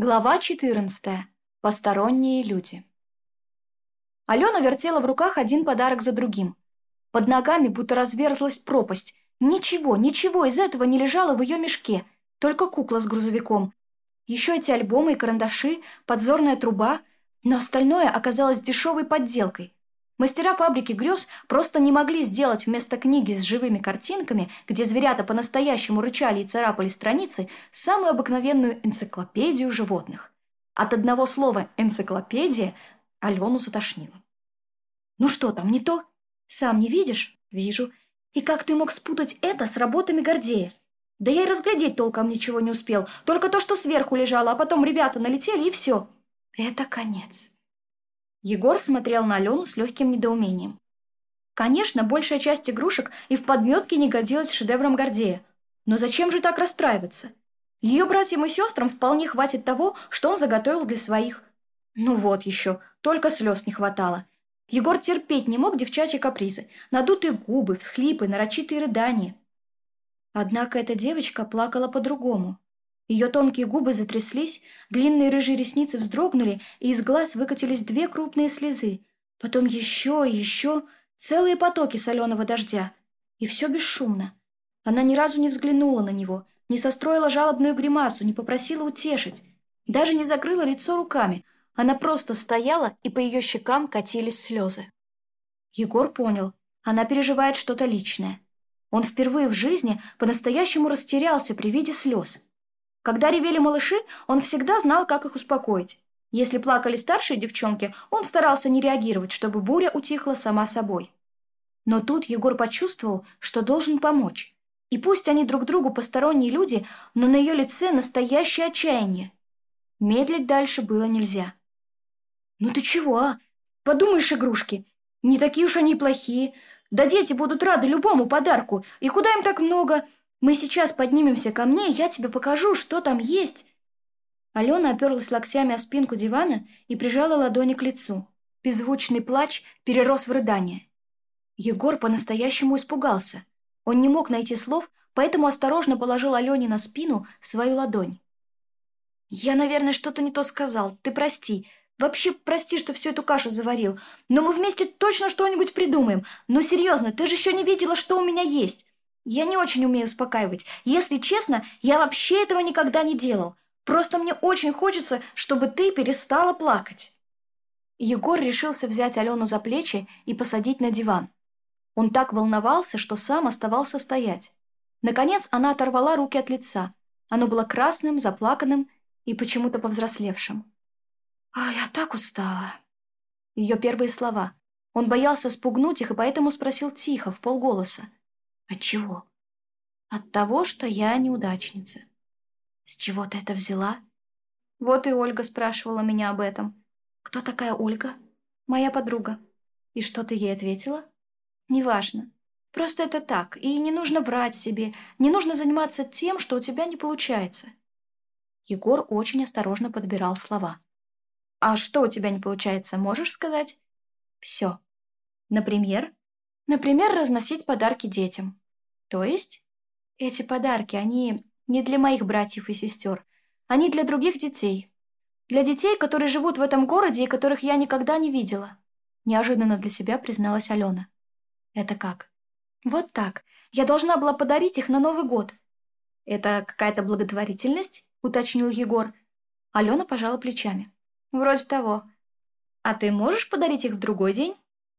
Глава 14. Посторонние люди. Алена вертела в руках один подарок за другим. Под ногами будто разверзлась пропасть. Ничего, ничего из этого не лежало в ее мешке, только кукла с грузовиком. Еще эти альбомы и карандаши, подзорная труба, но остальное оказалось дешевой подделкой. Мастера фабрики грез просто не могли сделать вместо книги с живыми картинками, где зверята по-настоящему рычали и царапали страницы, самую обыкновенную энциклопедию животных. От одного слова «энциклопедия» Алену затошнило. «Ну что там, не то? Сам не видишь?» «Вижу. И как ты мог спутать это с работами Гордея?» «Да я и разглядеть толком ничего не успел, только то, что сверху лежало, а потом ребята налетели и все». «Это конец», Егор смотрел на Алену с легким недоумением. Конечно, большая часть игрушек и в подметке не годилась шедевром Гордея. Но зачем же так расстраиваться? Ее братьям и сестрам вполне хватит того, что он заготовил для своих. Ну вот еще, только слез не хватало. Егор терпеть не мог девчачьи капризы, надутые губы, всхлипы, нарочитые рыдания. Однако эта девочка плакала по-другому. Ее тонкие губы затряслись, длинные рыжие ресницы вздрогнули, и из глаз выкатились две крупные слезы. Потом еще и еще целые потоки соленого дождя. И все бесшумно. Она ни разу не взглянула на него, не состроила жалобную гримасу, не попросила утешить, даже не закрыла лицо руками. Она просто стояла, и по ее щекам катились слезы. Егор понял, она переживает что-то личное. Он впервые в жизни по-настоящему растерялся при виде слез. Когда ревели малыши, он всегда знал, как их успокоить. Если плакали старшие девчонки, он старался не реагировать, чтобы буря утихла сама собой. Но тут Егор почувствовал, что должен помочь. И пусть они друг другу посторонние люди, но на ее лице настоящее отчаяние. Медлить дальше было нельзя. «Ну ты чего, а? Подумаешь, игрушки. Не такие уж они плохие. Да дети будут рады любому подарку. И куда им так много? Мы сейчас поднимемся ко мне, я тебе покажу, что там есть!» Алена оперлась локтями о спинку дивана и прижала ладони к лицу. Беззвучный плач перерос в рыдание. Егор по-настоящему испугался. Он не мог найти слов, поэтому осторожно положил Алене на спину свою ладонь. «Я, наверное, что-то не то сказал. Ты прости. Вообще прости, что всю эту кашу заварил. Но мы вместе точно что-нибудь придумаем. Но серьезно, ты же еще не видела, что у меня есть. Я не очень умею успокаивать. Если честно, я вообще этого никогда не делал. Просто мне очень хочется, чтобы ты перестала плакать». Егор решился взять Алену за плечи и посадить на диван. Он так волновался, что сам оставался стоять. Наконец она оторвала руки от лица. Оно было красным, заплаканным и почему-то повзрослевшим. «А я так устала!» Ее первые слова. Он боялся спугнуть их и поэтому спросил тихо, в полголоса. От чего? От того, что я неудачница. С чего ты это взяла? Вот и Ольга спрашивала меня об этом. Кто такая Ольга? Моя подруга. И что ты ей ответила? Неважно. Просто это так, и не нужно врать себе, не нужно заниматься тем, что у тебя не получается. Егор очень осторожно подбирал слова. «А что у тебя не получается, можешь сказать?» «Все. Например, Например, разносить подарки детям. То есть, эти подарки, они не для моих братьев и сестер, они для других детей. Для детей, которые живут в этом городе и которых я никогда не видела. Неожиданно для себя призналась Алена. Это как? Вот так. Я должна была подарить их на Новый год. Это какая-то благотворительность? Уточнил Егор. Алена пожала плечами. Вроде того. А ты можешь подарить их в другой день?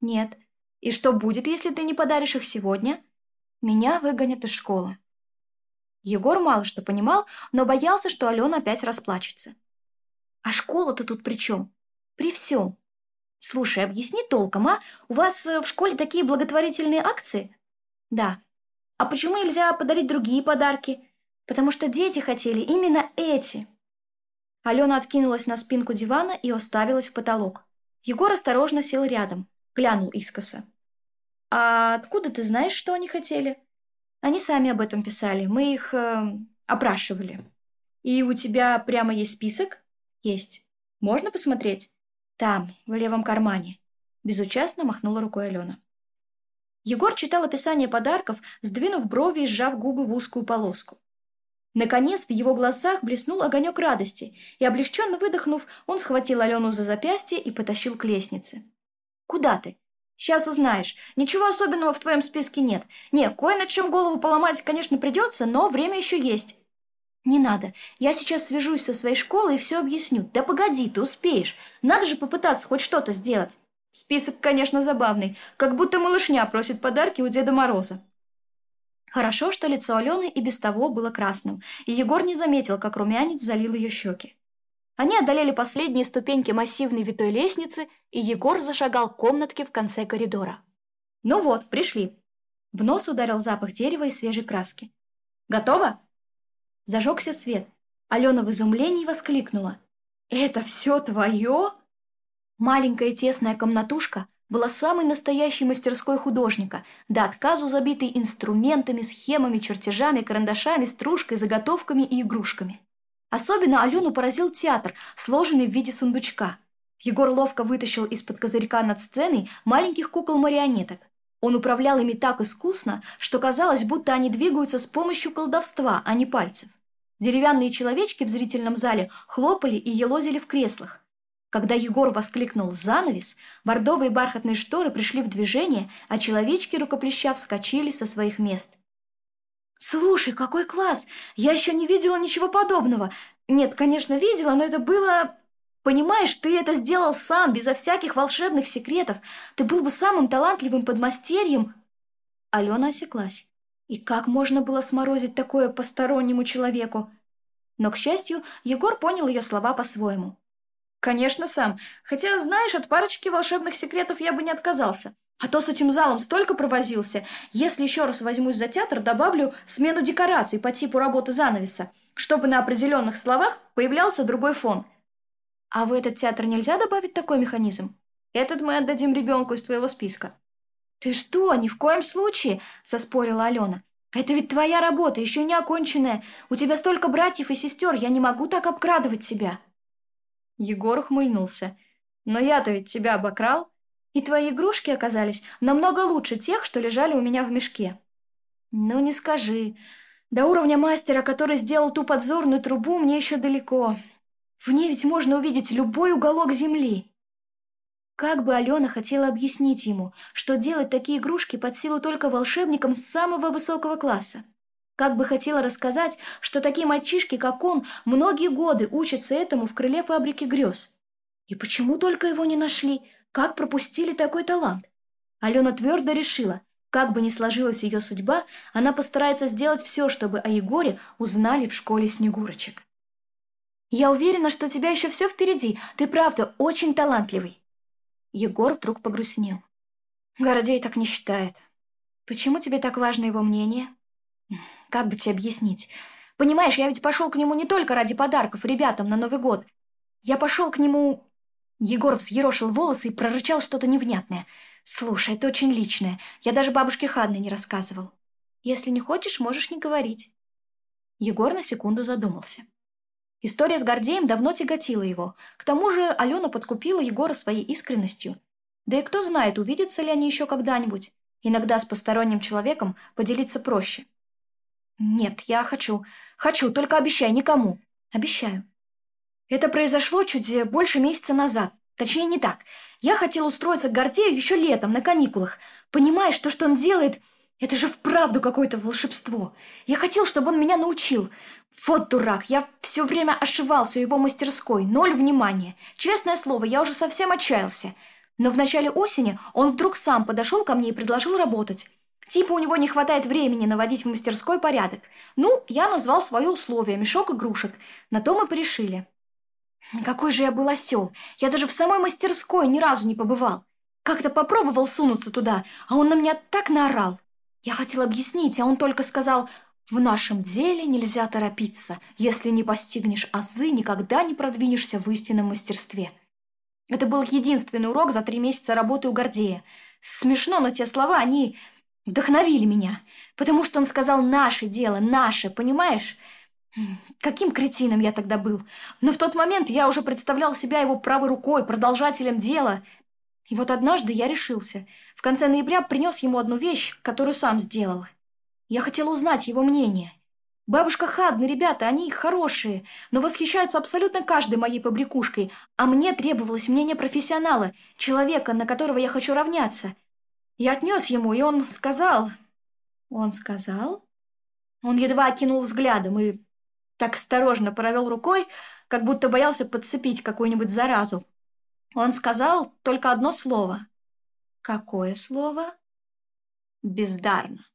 Нет. И что будет, если ты не подаришь их сегодня? Меня выгонят из школы. Егор мало что понимал, но боялся, что Алена опять расплачется. А школа-то тут при чем? При всем. Слушай, объясни толком, а? У вас э, в школе такие благотворительные акции? Да. А почему нельзя подарить другие подарки? Потому что дети хотели именно эти. Алена откинулась на спинку дивана и уставилась в потолок. Егор осторожно сел рядом, глянул искоса. «А откуда ты знаешь, что они хотели?» «Они сами об этом писали. Мы их э, опрашивали». «И у тебя прямо есть список?» «Есть. Можно посмотреть?» «Там, в левом кармане». Безучастно махнула рукой Алена. Егор читал описание подарков, сдвинув брови и сжав губы в узкую полоску. Наконец в его глазах блеснул огонек радости, и, облегченно выдохнув, он схватил Алену за запястье и потащил к лестнице. «Куда ты?» Сейчас узнаешь. Ничего особенного в твоем списке нет. Не, кое над чем голову поломать, конечно, придется, но время еще есть. Не надо. Я сейчас свяжусь со своей школой и все объясню. Да погоди, ты успеешь. Надо же попытаться хоть что-то сделать. Список, конечно, забавный. Как будто малышня просит подарки у Деда Мороза. Хорошо, что лицо Алены и без того было красным, и Егор не заметил, как румянец залил ее щеки. Они одолели последние ступеньки массивной витой лестницы, и Егор зашагал к комнатке в конце коридора. «Ну вот, пришли». В нос ударил запах дерева и свежей краски. «Готово?» Зажегся свет. Алена в изумлении воскликнула. «Это все твое?» Маленькая тесная комнатушка была самой настоящей мастерской художника, до отказу забитой инструментами, схемами, чертежами, карандашами, стружкой, заготовками и игрушками. Особенно Алену поразил театр, сложенный в виде сундучка. Егор ловко вытащил из-под козырька над сценой маленьких кукол-марионеток. Он управлял ими так искусно, что казалось, будто они двигаются с помощью колдовства, а не пальцев. Деревянные человечки в зрительном зале хлопали и елозили в креслах. Когда Егор воскликнул «занавес», бордовые бархатные шторы пришли в движение, а человечки рукоплеща вскочили со своих мест – Слушай, какой класс! Я еще не видела ничего подобного. Нет, конечно, видела, но это было... Понимаешь, ты это сделал сам, безо всяких волшебных секретов. Ты был бы самым талантливым подмастерьем. Алена осеклась. И как можно было сморозить такое постороннему человеку? Но, к счастью, Егор понял ее слова по-своему. «Конечно, сам. Хотя, знаешь, от парочки волшебных секретов я бы не отказался. А то с этим залом столько провозился. Если еще раз возьмусь за театр, добавлю смену декораций по типу работы занавеса, чтобы на определенных словах появлялся другой фон. А в этот театр нельзя добавить такой механизм? Этот мы отдадим ребенку из твоего списка. Ты что, ни в коем случае, соспорила Алена. Это ведь твоя работа, еще не оконченная. У тебя столько братьев и сестер, я не могу так обкрадывать себя. Егор ухмыльнулся. Но я-то ведь тебя обокрал. И твои игрушки оказались намного лучше тех, что лежали у меня в мешке. Ну не скажи. До уровня мастера, который сделал ту подзорную трубу, мне еще далеко. В ней ведь можно увидеть любой уголок земли. Как бы Алена хотела объяснить ему, что делать такие игрушки под силу только волшебникам самого высокого класса. Как бы хотела рассказать, что такие мальчишки, как он, многие годы учатся этому в крыле фабрики грез. И почему только его не нашли? Как пропустили такой талант? Алена твердо решила, как бы ни сложилась ее судьба, она постарается сделать все, чтобы о Егоре узнали в школе Снегурочек. «Я уверена, что у тебя еще все впереди. Ты правда очень талантливый». Егор вдруг погрустнел. «Городей так не считает. Почему тебе так важно его мнение?» «Как бы тебе объяснить? Понимаешь, я ведь пошел к нему не только ради подарков ребятам на Новый год. Я пошел к нему Егор взъерошил волосы и прорычал что-то невнятное. «Слушай, это очень личное. Я даже бабушке Ханны не рассказывал. Если не хочешь, можешь не говорить». Егор на секунду задумался. История с Гордеем давно тяготила его. К тому же Алена подкупила Егора своей искренностью. Да и кто знает, увидятся ли они еще когда-нибудь. Иногда с посторонним человеком поделиться проще. «Нет, я хочу. Хочу, только обещай никому. Обещаю». Это произошло чуть больше месяца назад. Точнее, не так. Я хотел устроиться к Гордею еще летом, на каникулах. Понимаешь, то, что он делает, это же вправду какое-то волшебство. Я хотел, чтобы он меня научил. Вот дурак, я все время ошивался у его мастерской, ноль внимания. Честное слово, я уже совсем отчаялся. Но в начале осени он вдруг сам подошел ко мне и предложил работать. Типа у него не хватает времени наводить в мастерской порядок. Ну, я назвал свое условие – мешок игрушек. На то мы порешили. Какой же я был осел. Я даже в самой мастерской ни разу не побывал. Как-то попробовал сунуться туда, а он на меня так наорал. Я хотел объяснить, а он только сказал, в нашем деле нельзя торопиться. Если не постигнешь азы, никогда не продвинешься в истинном мастерстве. Это был единственный урок за три месяца работы у Гордея. Смешно, но те слова, они вдохновили меня. Потому что он сказал «наше дело, наше», понимаешь? Понимаешь? Каким кретином я тогда был. Но в тот момент я уже представлял себя его правой рукой, продолжателем дела. И вот однажды я решился. В конце ноября принес ему одну вещь, которую сам сделал. Я хотел узнать его мнение. Бабушка Хадны, ребята, они хорошие, но восхищаются абсолютно каждой моей побрякушкой, а мне требовалось мнение профессионала, человека, на которого я хочу равняться. Я отнес ему, и он сказал... Он сказал? Он едва окинул взглядом и так осторожно провел рукой, как будто боялся подцепить какую-нибудь заразу. Он сказал только одно слово. Какое слово? Бездарно.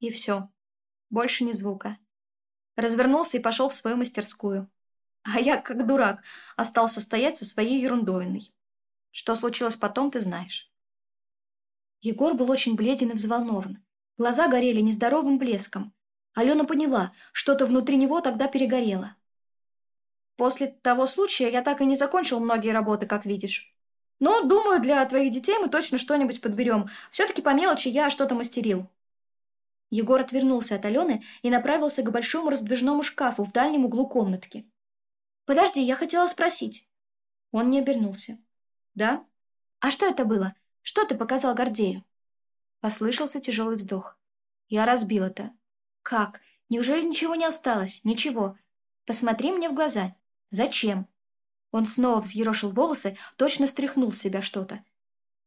И все. Больше ни звука. Развернулся и пошел в свою мастерскую. А я, как дурак, остался стоять со своей ерундовиной. Что случилось потом, ты знаешь. Егор был очень бледен и взволнован. Глаза горели нездоровым блеском. Алена поняла, что-то внутри него тогда перегорело. После того случая я так и не закончил многие работы, как видишь. Но, думаю, для твоих детей мы точно что-нибудь подберем. Все-таки по мелочи я что-то мастерил». Егор отвернулся от Алены и направился к большому раздвижному шкафу в дальнем углу комнатки. «Подожди, я хотела спросить». Он не обернулся. «Да? А что это было? Что ты показал Гордею?» Послышался тяжелый вздох. «Я разбил это. Как? Неужели ничего не осталось? Ничего. Посмотри мне в глаза. Зачем? Он снова взъерошил волосы, точно стряхнул с себя что-то.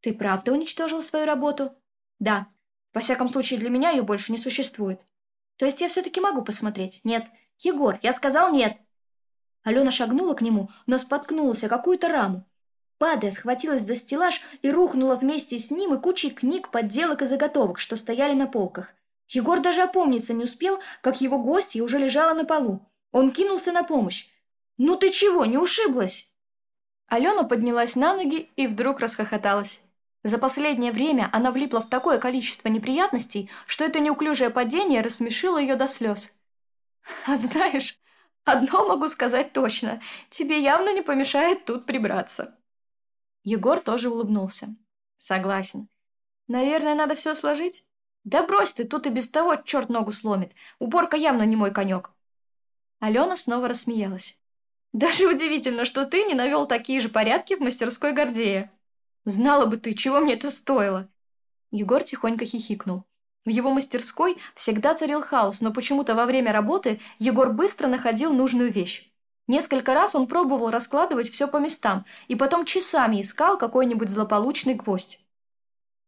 Ты правда уничтожил свою работу? Да. Во всяком случае, для меня ее больше не существует. То есть я все-таки могу посмотреть? Нет. Егор, я сказал нет. Алена шагнула к нему, но споткнулась о какую-то раму. Падая, схватилась за стеллаж и рухнула вместе с ним и кучей книг, подделок и заготовок, что стояли на полках. Егор даже опомниться не успел, как его гостья уже лежала на полу. Он кинулся на помощь. «Ну ты чего, не ушиблась?» Алена поднялась на ноги и вдруг расхохоталась. За последнее время она влипла в такое количество неприятностей, что это неуклюжее падение рассмешило ее до слез. «А знаешь, одно могу сказать точно, тебе явно не помешает тут прибраться». Егор тоже улыбнулся. «Согласен. Наверное, надо все сложить?» Да брось ты, тут и без того черт ногу сломит. Уборка явно не мой конек. Алена снова рассмеялась. Даже удивительно, что ты не навел такие же порядки в мастерской Гордея. Знала бы ты, чего мне это стоило. Егор тихонько хихикнул. В его мастерской всегда царил хаос, но почему-то во время работы Егор быстро находил нужную вещь. Несколько раз он пробовал раскладывать все по местам и потом часами искал какой-нибудь злополучный гвоздь.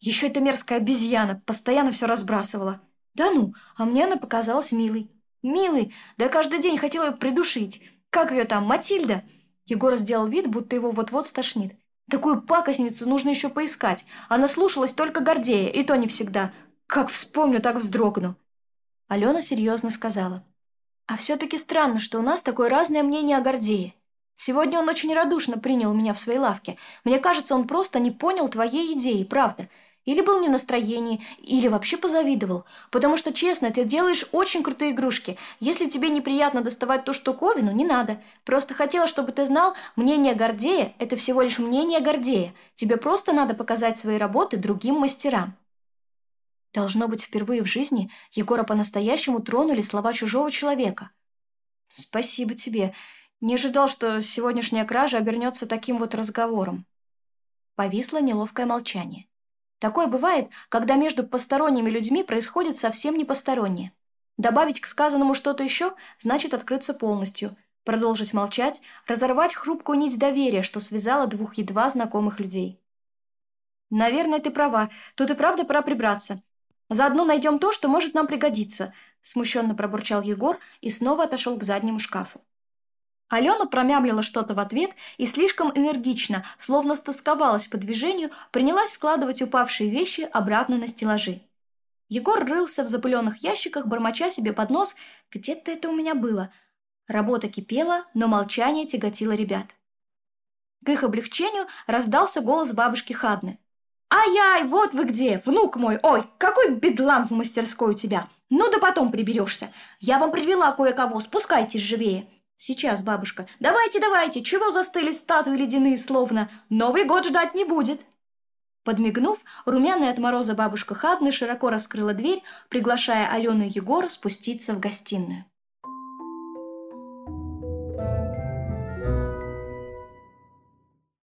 Еще эта мерзкая обезьяна постоянно все разбрасывала. Да ну, а мне она показалась милой. Милой, да каждый день хотела ее придушить. Как ее там, Матильда? Егор сделал вид, будто его вот-вот стошнит. Такую пакостницу нужно еще поискать. Она слушалась только Гордея, и то не всегда. Как вспомню, так вздрогну. Алена серьезно сказала. А все-таки странно, что у нас такое разное мнение о Гордее. Сегодня он очень радушно принял меня в своей лавке. Мне кажется, он просто не понял твоей идеи, правда. Или был не в настроении, или вообще позавидовал. Потому что, честно, ты делаешь очень крутые игрушки. Если тебе неприятно доставать ту штуковину, не надо. Просто хотела, чтобы ты знал, мнение Гордея – это всего лишь мнение Гордея. Тебе просто надо показать свои работы другим мастерам. Должно быть, впервые в жизни Егора по-настоящему тронули слова чужого человека. «Спасибо тебе. Не ожидал, что сегодняшняя кража обернется таким вот разговором». Повисло неловкое молчание. Такое бывает, когда между посторонними людьми происходит совсем не постороннее. Добавить к сказанному что-то еще значит открыться полностью, продолжить молчать, разорвать хрупкую нить доверия, что связала двух едва знакомых людей. «Наверное, ты права. Тут и правда пора прибраться. Заодно найдем то, что может нам пригодиться», – смущенно пробурчал Егор и снова отошел к заднему шкафу. Алена промямлила что-то в ответ и слишком энергично, словно стосковалась по движению, принялась складывать упавшие вещи обратно на стеллажи. Егор рылся в запыленных ящиках, бормоча себе под нос «Где-то это у меня было». Работа кипела, но молчание тяготило ребят. К их облегчению раздался голос бабушки Хадны. «Ай-яй, вот вы где, внук мой! Ой, какой бедлам в мастерской у тебя! Ну да потом приберешься! Я вам привела кое-кого, спускайтесь живее!» Сейчас, бабушка. Давайте, давайте, чего застыли статуи ледяные словно? Новый год ждать не будет. Подмигнув, румяная от мороза бабушка Хадны широко раскрыла дверь, приглашая Алену и Егора спуститься в гостиную.